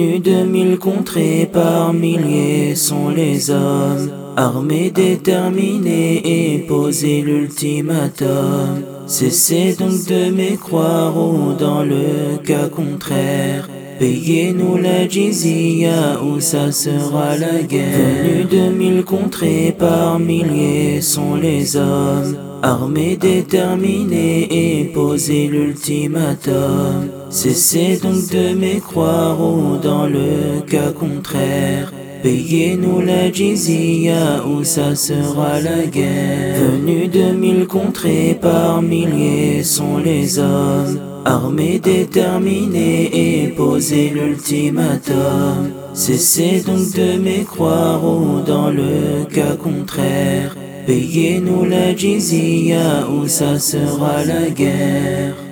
De mille contrées par milliers sont les hommes, armés, déterminés et posés l'ultimatum. Cessez donc de mécroire ou dans le cas contraire. Payez-nous la jizya ou ça sera la guerre. Mille contrées par milliers sont les hommes, armés, déterminés et posés l'ultimatum. Cessez donc de mécroire ou dans le cas contraire. Payez-nous la jizya ou ça sera la guerre. Venus de mille contrées par milliers sont les hommes, armés, déterminés et posés l'ultimatum. Cessez donc de mécroire ou dans le cas contraire. Payez-nous la jizya ou ça sera la guerre.